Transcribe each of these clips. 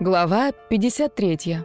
Глава 53.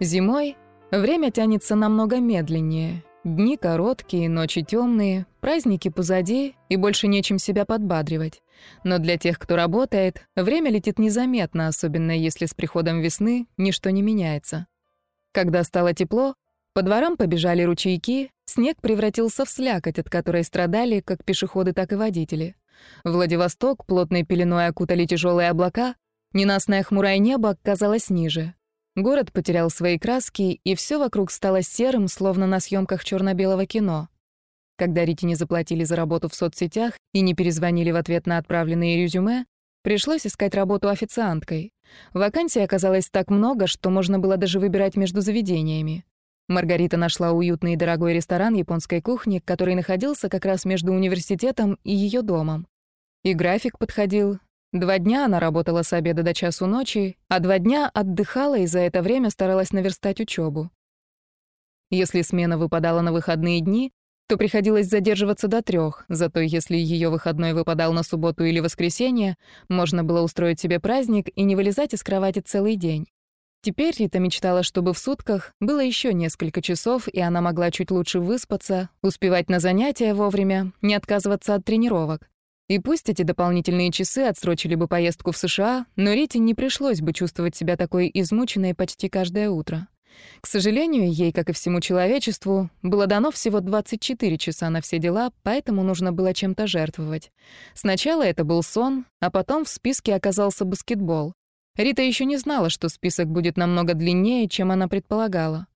Зимой время тянется намного медленнее. Дни короткие, ночи темные, праздники позади, и больше нечем себя подбадривать. Но для тех, кто работает, время летит незаметно, особенно если с приходом весны ничто не меняется. Когда стало тепло, по дворам побежали ручейки, снег превратился в слякоть, от которой страдали как пешеходы, так и водители. Владивосток плотной пеленой окутали тяжелые облака, ненастное хмурое небо казалось ниже. Город потерял свои краски, и все вокруг стало серым, словно на съемках черно белого кино. Когда Рите не заплатили за работу в соцсетях и не перезвонили в ответ на отправленные резюме, пришлось искать работу официанткой. Вакансий оказалось так много, что можно было даже выбирать между заведениями. Маргарита нашла уютный и дорогой ресторан японской кухни, который находился как раз между университетом и ее домом. И график подходил. Два дня она работала с обеда до часу ночи, а два дня отдыхала и за это время старалась наверстать учебу. Если смена выпадала на выходные дни, то приходилось задерживаться до трех, зато если ее выходной выпадал на субботу или воскресенье, можно было устроить себе праздник и не вылезать из кровати целый день. Теперь Рита мечтала, чтобы в сутках было еще несколько часов, и она могла чуть лучше выспаться, успевать на занятия вовремя, не отказываться от тренировок. И пусть эти дополнительные часы отсрочили бы поездку в США, но Рите не пришлось бы чувствовать себя такой измученной почти каждое утро. К сожалению, ей, как и всему человечеству, было дано всего 24 часа на все дела, поэтому нужно было чем-то жертвовать. Сначала это был сон, а потом в списке оказался баскетбол. Рита еще не знала, что список будет намного длиннее, чем она предполагала.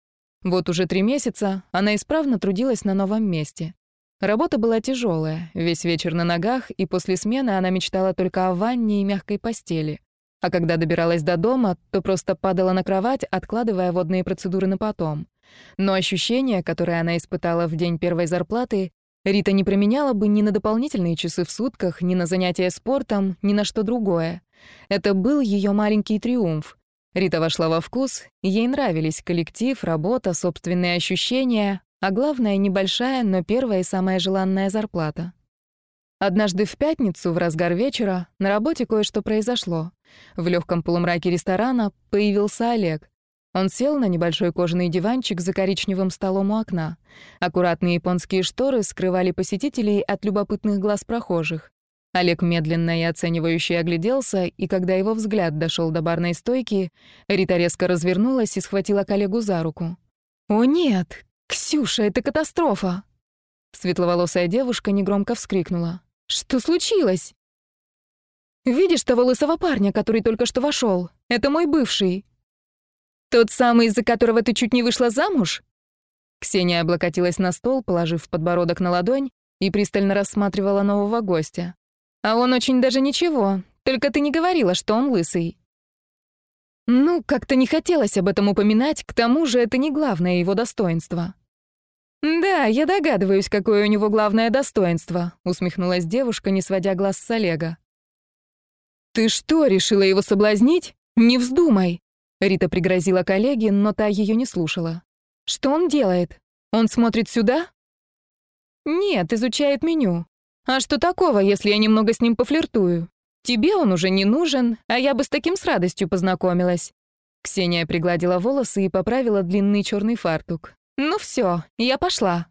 Вот уже три месяца она исправно трудилась на новом месте. Работа была тяжелая, весь вечер на ногах, и после смены она мечтала только о ванне и мягкой постели. А когда добиралась до дома, то просто падала на кровать, откладывая водные процедуры на потом. Но ощущение, которое она испытала в день первой зарплаты, Рита не променяла бы ни на дополнительные часы в сутках, ни на занятия спортом, ни на что другое. Это был ее маленький триумф. Рита вошла во вкус, ей нравились коллектив, работа, собственные ощущения, а главное, небольшая, но первая и самая желанная зарплата. Однажды в пятницу, в разгар вечера, на работе кое-что произошло. В легком полумраке ресторана появился Олег. Он сел на небольшой кожаный диванчик за коричневым столом у окна. Аккуратные японские шторы скрывали посетителей от любопытных глаз прохожих. Олег медленно и оценивающе огляделся, и когда его взгляд дошел до барной стойки, Рита резко развернулась и схватила коллегу за руку. «О нет! Ксюша, это катастрофа!» Светловолосая девушка негромко вскрикнула. «Что случилось?» «Видишь того лысого парня, который только что вошел? Это мой бывший. «Тот самый, из-за которого ты чуть не вышла замуж?» Ксения облокотилась на стол, положив подбородок на ладонь, и пристально рассматривала нового гостя. «А он очень даже ничего, только ты не говорила, что он лысый». «Ну, как-то не хотелось об этом упоминать, к тому же это не главное его достоинство». «Да, я догадываюсь, какое у него главное достоинство», — усмехнулась девушка, не сводя глаз с Олега. «Ты что, решила его соблазнить? Не вздумай!» Рита пригрозила коллеге, но та ее не слушала. «Что он делает? Он смотрит сюда?» «Нет, изучает меню. А что такого, если я немного с ним пофлиртую? Тебе он уже не нужен, а я бы с таким с радостью познакомилась». Ксения пригладила волосы и поправила длинный черный фартук. «Ну все, я пошла».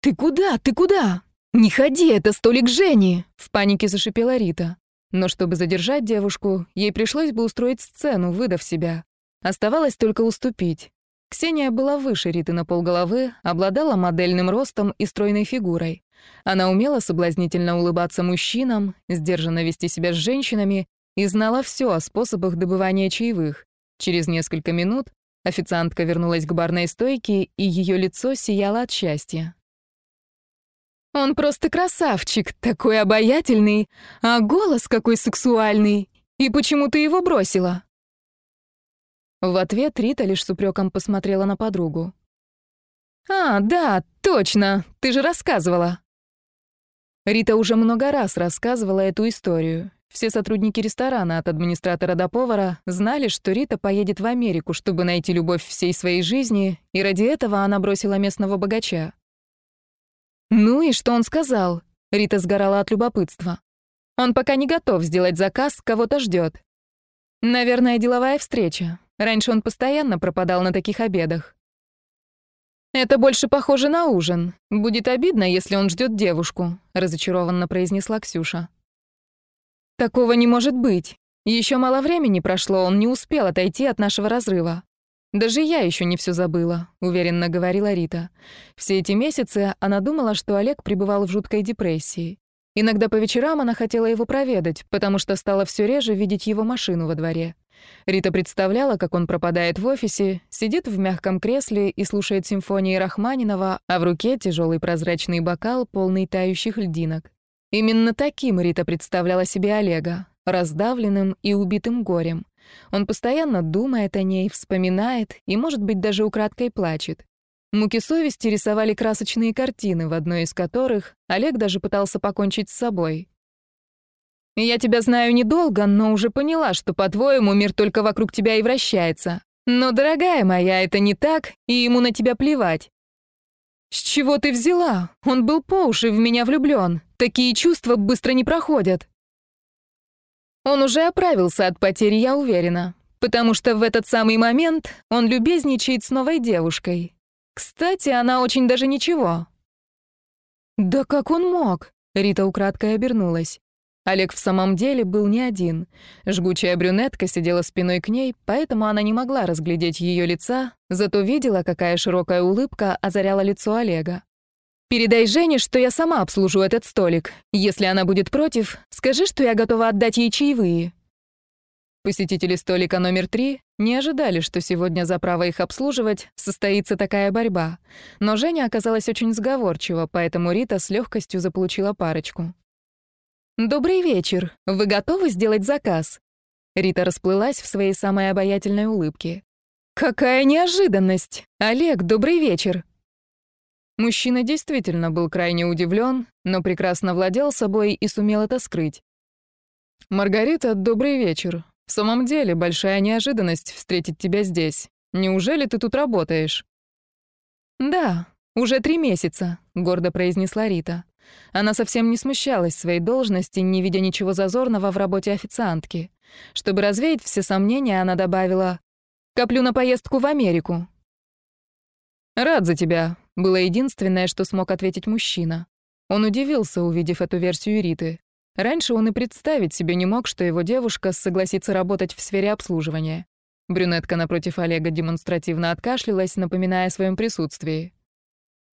«Ты куда? Ты куда? Не ходи, это столик Жени!» — в панике зашипела Рита. Но чтобы задержать девушку, ей пришлось бы устроить сцену, выдав себя. Оставалось только уступить. Ксения была выше Риты на полголовы, обладала модельным ростом и стройной фигурой. Она умела соблазнительно улыбаться мужчинам, сдержанно вести себя с женщинами и знала все о способах добывания чаевых. Через несколько минут официантка вернулась к барной стойке, и ее лицо сияло от счастья. Он просто красавчик, такой обаятельный, а голос какой сексуальный. И почему ты его бросила?» В ответ Рита лишь с упреком посмотрела на подругу. «А, да, точно, ты же рассказывала». Рита уже много раз рассказывала эту историю. Все сотрудники ресторана, от администратора до повара, знали, что Рита поедет в Америку, чтобы найти любовь всей своей жизни, и ради этого она бросила местного богача. «Ну и что он сказал?» Рита сгорала от любопытства. Он пока не готов сделать заказ, кого-то ждет. Наверное, деловая встреча. Раньше он постоянно пропадал на таких обедах. «Это больше похоже на ужин. Будет обидно, если он ждет девушку», — разочарованно произнесла Ксюша. «Такого не может быть. Еще мало времени прошло, он не успел отойти от нашего разрыва. Даже я еще не все забыла», — уверенно говорила Рита. Все эти месяцы она думала, что Олег пребывал в жуткой депрессии. Иногда по вечерам она хотела его проведать, потому что стала все реже видеть его машину во дворе. Рита представляла, как он пропадает в офисе, сидит в мягком кресле и слушает симфонии Рахманинова, а в руке тяжелый прозрачный бокал, полный тающих льдинок. Именно таким Рита представляла себе Олега, раздавленным и убитым горем. Он постоянно думает о ней, вспоминает и, может быть, даже украдкой плачет. Муки совести рисовали красочные картины, в одной из которых Олег даже пытался покончить с собой. Я тебя знаю недолго, но уже поняла, что, по-твоему, мир только вокруг тебя и вращается. Но, дорогая моя, это не так, и ему на тебя плевать. С чего ты взяла? Он был по уши в меня влюблён. Такие чувства быстро не проходят. Он уже оправился от потери, я уверена. Потому что в этот самый момент он любезничает с новой девушкой. Кстати, она очень даже ничего. Да как он мог? Рита украдкой обернулась. Олег в самом деле был не один. Жгучая брюнетка сидела спиной к ней, поэтому она не могла разглядеть ее лица, зато видела, какая широкая улыбка озаряла лицо Олега. «Передай Жене, что я сама обслужу этот столик. Если она будет против, скажи, что я готова отдать ей чаевые». Посетители столика номер три не ожидали, что сегодня за право их обслуживать состоится такая борьба. Но Женя оказалась очень сговорчива, поэтому Рита с легкостью заполучила парочку. «Добрый вечер. Вы готовы сделать заказ?» Рита расплылась в своей самой обаятельной улыбке. «Какая неожиданность! Олег, добрый вечер!» Мужчина действительно был крайне удивлен, но прекрасно владел собой и сумел это скрыть. «Маргарита, добрый вечер. В самом деле, большая неожиданность встретить тебя здесь. Неужели ты тут работаешь?» «Да, уже три месяца», — гордо произнесла Рита. Она совсем не смущалась своей должности, не видя ничего зазорного в работе официантки. Чтобы развеять все сомнения, она добавила «Коплю на поездку в Америку». «Рад за тебя», — было единственное, что смог ответить мужчина. Он удивился, увидев эту версию Риты. Раньше он и представить себе не мог, что его девушка согласится работать в сфере обслуживания. Брюнетка напротив Олега демонстративно откашлялась, напоминая о своем присутствии.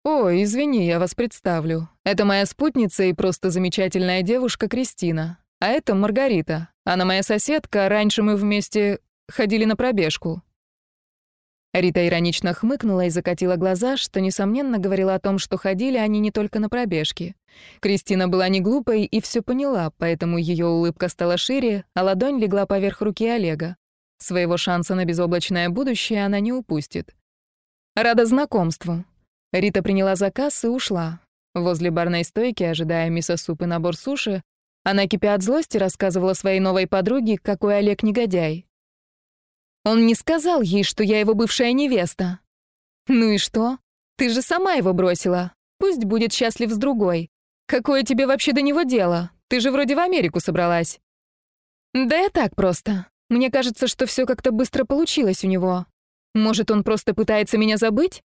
«О, извини, я вас представлю. Это моя спутница и просто замечательная девушка Кристина. А это Маргарита. Она моя соседка, раньше мы вместе ходили на пробежку». Рита иронично хмыкнула и закатила глаза, что, несомненно, говорила о том, что ходили они не только на пробежки. Кристина была не глупой и все поняла, поэтому ее улыбка стала шире, а ладонь легла поверх руки Олега. Своего шанса на безоблачное будущее она не упустит. «Рада знакомству», Рита приняла заказ и ушла. Возле барной стойки, ожидая мисо-суп и набор суши, она, кипя от злости, рассказывала своей новой подруге, какой Олег негодяй. «Он не сказал ей, что я его бывшая невеста». «Ну и что? Ты же сама его бросила. Пусть будет счастлив с другой. Какое тебе вообще до него дело? Ты же вроде в Америку собралась». «Да я так просто. Мне кажется, что все как-то быстро получилось у него. Может, он просто пытается меня забыть?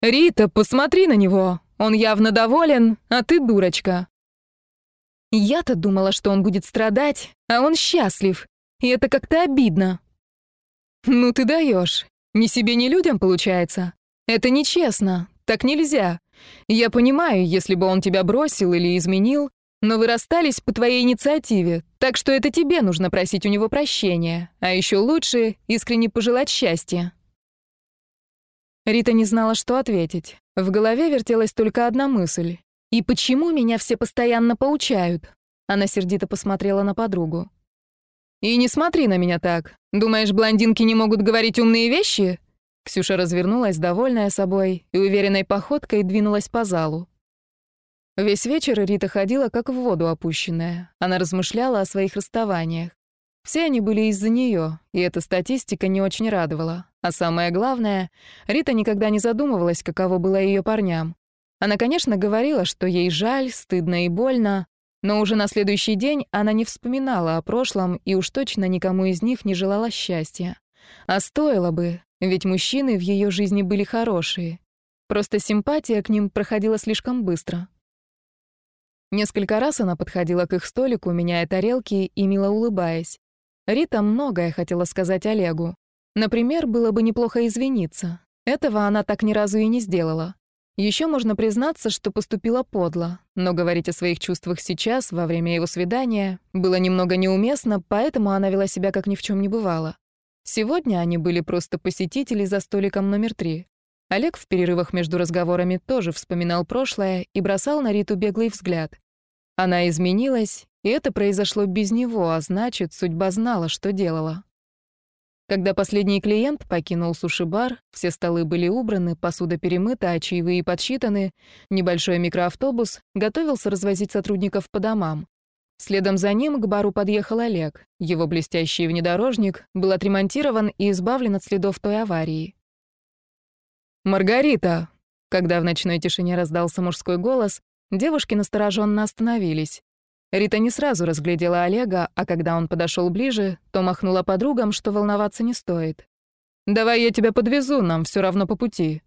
«Рита, посмотри на него! Он явно доволен, а ты дурочка!» Я-то думала, что он будет страдать, а он счастлив. И это как-то обидно. Ну ты даешь. Ни себе, ни людям получается. Это нечестно. Так нельзя. Я понимаю, если бы он тебя бросил или изменил, но вы расстались по твоей инициативе, так что это тебе нужно просить у него прощения, а еще лучше искренне пожелать счастья. Рита не знала, что ответить. В голове вертелась только одна мысль. «И почему меня все постоянно поучают?» Она сердито посмотрела на подругу. «И не смотри на меня так. Думаешь, блондинки не могут говорить умные вещи?» Ксюша развернулась, довольная собой, и уверенной походкой двинулась по залу. Весь вечер Рита ходила как в воду опущенная. Она размышляла о своих расставаниях. Все они были из-за нее, и эта статистика не очень радовала. А самое главное, Рита никогда не задумывалась, каково было ее парням. Она, конечно, говорила, что ей жаль, стыдно и больно, Но уже на следующий день она не вспоминала о прошлом и уж точно никому из них не желала счастья. А стоило бы, ведь мужчины в ее жизни были хорошие. Просто симпатия к ним проходила слишком быстро. Несколько раз она подходила к их столику, меняя тарелки и мило улыбаясь. Рита многое хотела сказать Олегу. Например, было бы неплохо извиниться. Этого она так ни разу и не сделала. Еще можно признаться, что поступила подло, но говорить о своих чувствах сейчас, во время его свидания, было немного неуместно, поэтому она вела себя как ни в чем не бывало. Сегодня они были просто посетители за столиком номер три. Олег в перерывах между разговорами тоже вспоминал прошлое и бросал на Риту беглый взгляд. Она изменилась, и это произошло без него, а значит, судьба знала, что делала. Когда последний клиент покинул суши-бар, все столы были убраны, посуда перемыта, а чаевые подсчитаны, небольшой микроавтобус готовился развозить сотрудников по домам. Следом за ним к бару подъехал Олег. Его блестящий внедорожник был отремонтирован и избавлен от следов той аварии. «Маргарита!» Когда в ночной тишине раздался мужской голос, девушки настороженно остановились. Рита не сразу разглядела Олега, а когда он подошел ближе, то махнула подругам, что волноваться не стоит. «Давай я тебя подвезу, нам все равно по пути».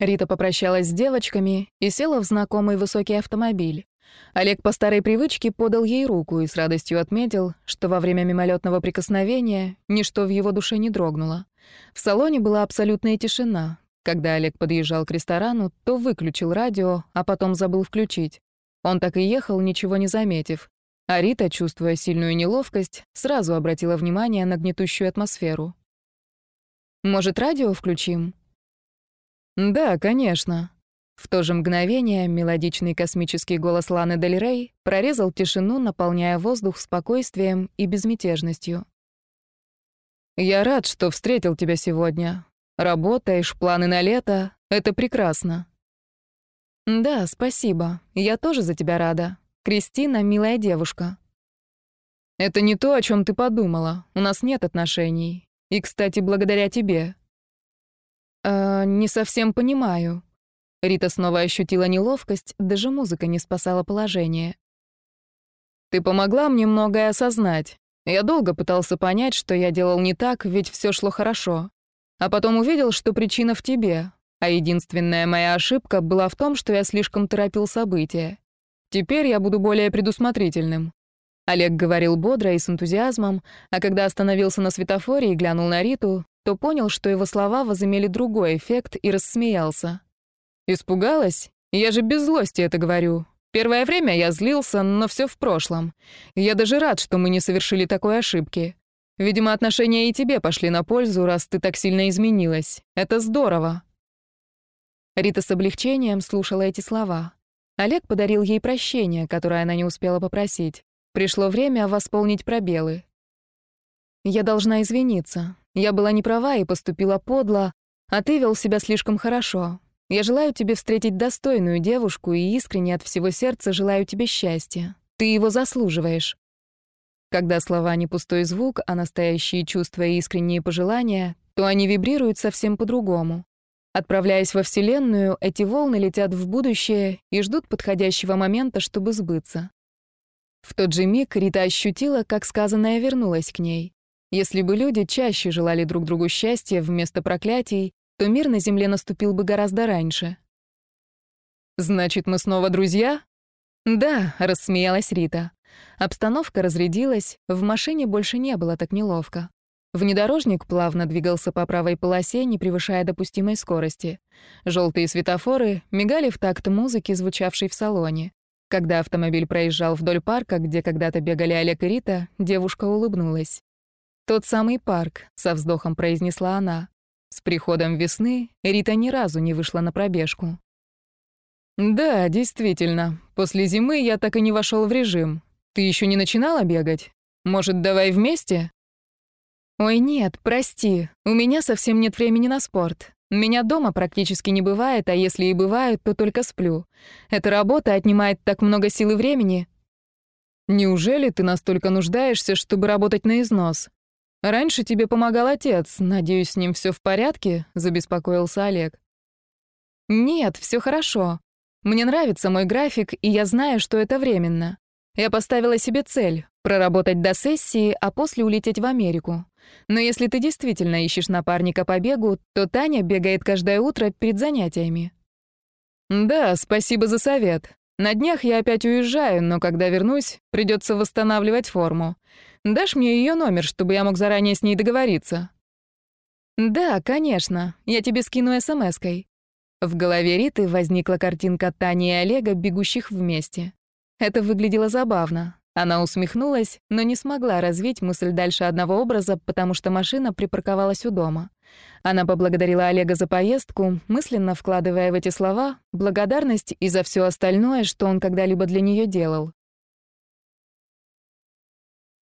Рита попрощалась с девочками и села в знакомый высокий автомобиль. Олег по старой привычке подал ей руку и с радостью отметил, что во время мимолетного прикосновения ничто в его душе не дрогнуло. В салоне была абсолютная тишина. Когда Олег подъезжал к ресторану, то выключил радио, а потом забыл включить. Он так и ехал, ничего не заметив. А Рита, чувствуя сильную неловкость, сразу обратила внимание на гнетущую атмосферу. «Может, радио включим?» «Да, конечно». В то же мгновение мелодичный космический голос Ланы Дель Рей прорезал тишину, наполняя воздух спокойствием и безмятежностью. «Я рад, что встретил тебя сегодня. Работаешь, планы на лето — это прекрасно. «Да, спасибо. Я тоже за тебя рада. Кристина — милая девушка». «Это не то, о чем ты подумала. У нас нет отношений. И, кстати, благодаря тебе». «Э, не совсем понимаю». Рита снова ощутила неловкость, даже музыка не спасала положение. «Ты помогла мне многое осознать. Я долго пытался понять, что я делал не так, ведь все шло хорошо. А потом увидел, что причина в тебе, а единственная моя ошибка была в том, что я слишком торопил события. Теперь я буду более предусмотрительным. Олег говорил бодро и с энтузиазмом, а когда остановился на светофоре и глянул на Риту, то понял, что его слова возымели другой эффект и рассмеялся. «Испугалась? Я же без злости это говорю. Первое время я злился, но все в прошлом. Я даже рад, что мы не совершили такой ошибки. Видимо, отношения и тебе пошли на пользу, раз ты так сильно изменилась. Это здорово». Рита с облегчением слушала эти слова. Олег подарил ей прощение, которое она не успела попросить. Пришло время восполнить пробелы. «Я должна извиниться. Я была не права и поступила подло, а ты вел себя слишком хорошо. Я желаю тебе встретить достойную девушку и искренне от всего сердца желаю тебе счастья. Ты его заслуживаешь». Когда слова не пустой звук, а настоящие чувства и искренние пожелания, то они вибрируют совсем по-другому. Отправляясь во Вселенную, эти волны летят в будущее и ждут подходящего момента, чтобы сбыться. В тот же миг Рита ощутила, как сказанное вернулось к ней. Если бы люди чаще желали друг другу счастья вместо проклятий, то мир на Земле наступил бы гораздо раньше. «Значит, мы снова друзья?» «Да», — рассмеялась Рита. Обстановка разрядилась, в машине больше не было так неловко. Внедорожник плавно двигался по правой полосе, не превышая допустимой скорости. Желтые светофоры мигали в такт музыки, звучавшей в салоне. Когда автомобиль проезжал вдоль парка, где когда-то бегали Олег и Рита, девушка улыбнулась. «Тот самый парк», — со вздохом произнесла она. С приходом весны Рита ни разу не вышла на пробежку. «Да, действительно. После зимы я так и не вошел в режим. Ты еще не начинала бегать? Может, давай вместе?» «Ой, нет, прости, у меня совсем нет времени на спорт. Меня дома практически не бывает, а если и бывает, то только сплю. Эта работа отнимает так много сил и времени». «Неужели ты настолько нуждаешься, чтобы работать на износ? Раньше тебе помогал отец, надеюсь, с ним все в порядке?» — забеспокоился Олег. «Нет, все хорошо. Мне нравится мой график, и я знаю, что это временно. Я поставила себе цель — проработать до сессии, а после улететь в Америку. Но если ты действительно ищешь напарника по бегу, то Таня бегает каждое утро перед занятиями. Да, спасибо за совет. На днях я опять уезжаю, но когда вернусь, придется восстанавливать форму. Дашь мне ее номер, чтобы я мог заранее с ней договориться? Да, конечно. Я тебе скину смс-кой. В голове Риты возникла картинка Тани и Олега, бегущих вместе. Это выглядело забавно. Она усмехнулась, но не смогла развить мысль дальше одного образа, потому что машина припарковалась у дома. Она поблагодарила Олега за поездку, мысленно вкладывая в эти слова благодарность и за все остальное, что он когда-либо для нее делал.